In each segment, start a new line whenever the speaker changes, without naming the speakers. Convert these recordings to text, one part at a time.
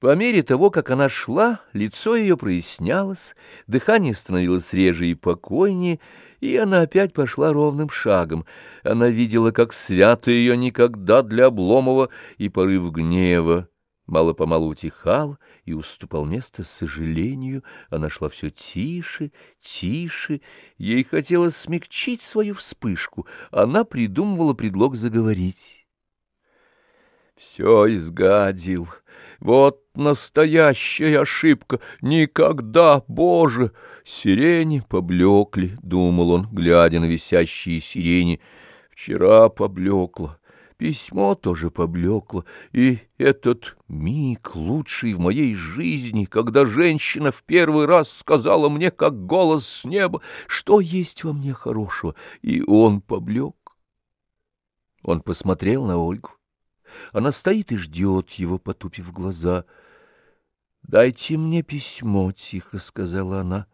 По мере того, как она шла, лицо ее прояснялось, дыхание становилось реже и покойнее, и она опять пошла ровным шагом. Она видела, как свято ее никогда для Обломова, и порыв гнева мало-помалу утихал и уступал место сожалению. Она шла все тише, тише. Ей хотелось смягчить свою вспышку. Она придумывала предлог заговорить. Все изгадил. Вот настоящая ошибка. Никогда, Боже! Сирени поблекли, — думал он, глядя на висящие сирени. Вчера поблекло. Письмо тоже поблекло, и этот миг, лучший в моей жизни, когда женщина в первый раз сказала мне, как голос с неба, что есть во мне хорошего, и он поблек. Он посмотрел на Ольгу. Она стоит и ждет его, потупив глаза. «Дайте мне письмо», — тихо сказала она.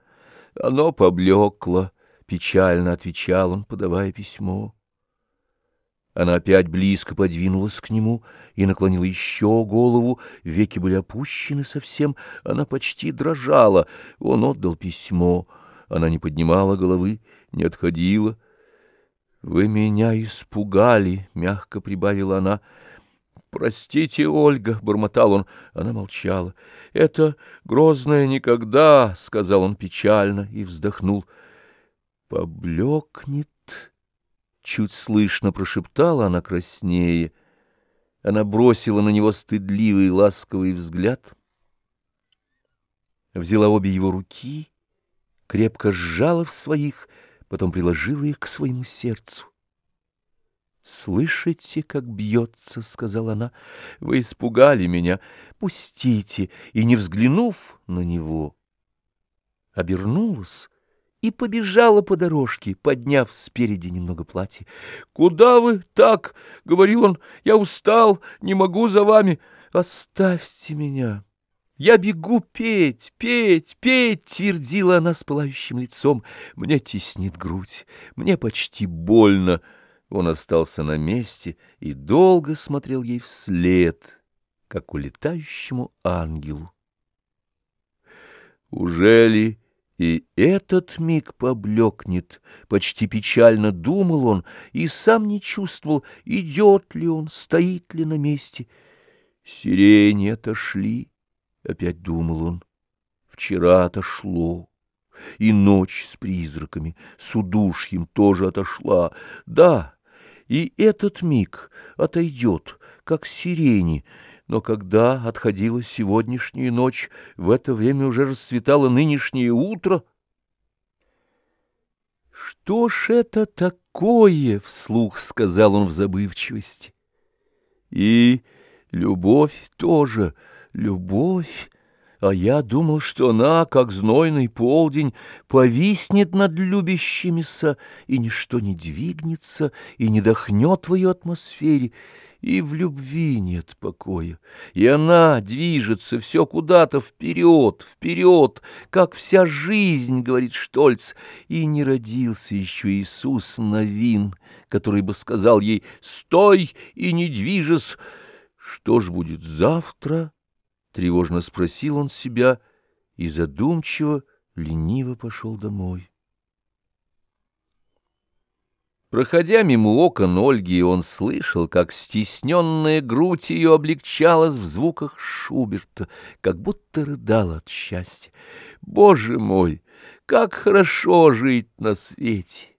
«Оно поблекло», — печально отвечал он, подавая письмо. Она опять близко подвинулась к нему и наклонила еще голову, веки были опущены совсем, она почти дрожала. Он отдал письмо, она не поднимала головы, не отходила. «Вы меня испугали», — мягко прибавила она, — «Простите, Ольга», — бормотал он. Она молчала. «Это грозное никогда», — сказал он печально и вздохнул. «Поблекнет», — чуть слышно прошептала она краснее. Она бросила на него стыдливый ласковый взгляд, взяла обе его руки, крепко сжала в своих, потом приложила их к своему сердцу. «Слышите, как бьется?» — сказала она. «Вы испугали меня. Пустите!» И, не взглянув на него, обернулась и побежала по дорожке, подняв спереди немного платье. «Куда вы так?» — говорил он. «Я устал, не могу за вами. Оставьте меня!» «Я бегу петь, петь, петь!» — твердила она с пылающим лицом. «Мне теснит грудь, мне почти больно». Он остался на месте и долго смотрел ей вслед, как улетающему ангелу. Ужели и этот миг поблекнет, почти печально думал он, и сам не чувствовал, идет ли он, стоит ли на месте. Сирени отошли, опять думал он, вчера отошло. И ночь с призраками, с удушьем тоже отошла. Да, и этот миг отойдет, как сирени, но когда отходила сегодняшняя ночь, в это время уже расцветало нынешнее утро. «Что ж это такое?» — вслух сказал он в забывчивости. «И любовь тоже, любовь». А я думал, что она, как знойный полдень, повиснет над любящимися, и ничто не двигнется, и не дохнет в ее атмосфере, и в любви нет покоя, и она движется все куда-то вперед, вперед, как вся жизнь, говорит Штольц, и не родился еще Иисус Новин, который бы сказал ей «Стой и не движись!» Что ж будет завтра? Тревожно спросил он себя и задумчиво, лениво пошел домой. Проходя мимо окон Ольги, он слышал, как стесненная грудь ее облегчалась в звуках Шуберта, как будто рыдала от счастья. «Боже мой, как хорошо жить на свете!»